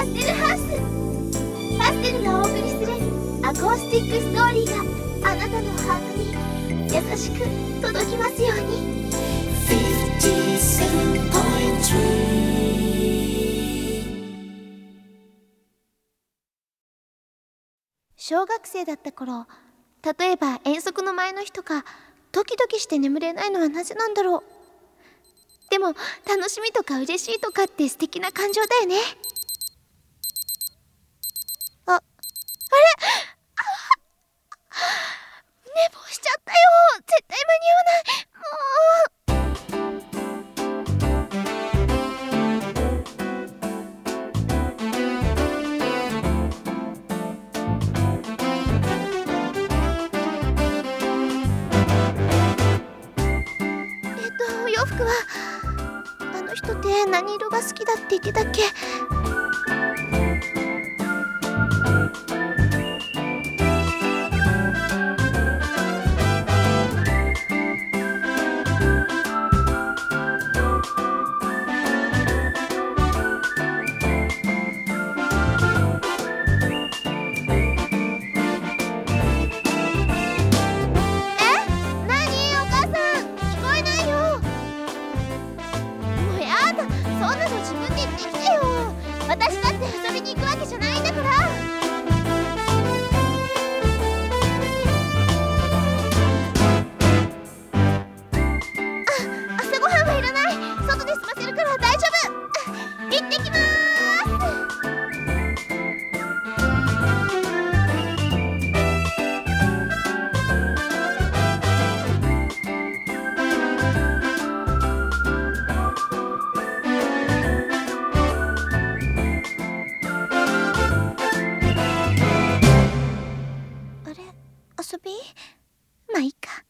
パステルハウスパステルがお送りするアコースティックストーリーがあなたのハートに優しく届きますように。小学生だった頃例えば遠足の前の日とかドキドキして眠れないのはなぜなんだろう。でも楽しみとか嬉しいとかって素敵な感情だよね。洋服は。あの人って何色が好きだって言ってたっけ？自分で言ってきび？まあいいか。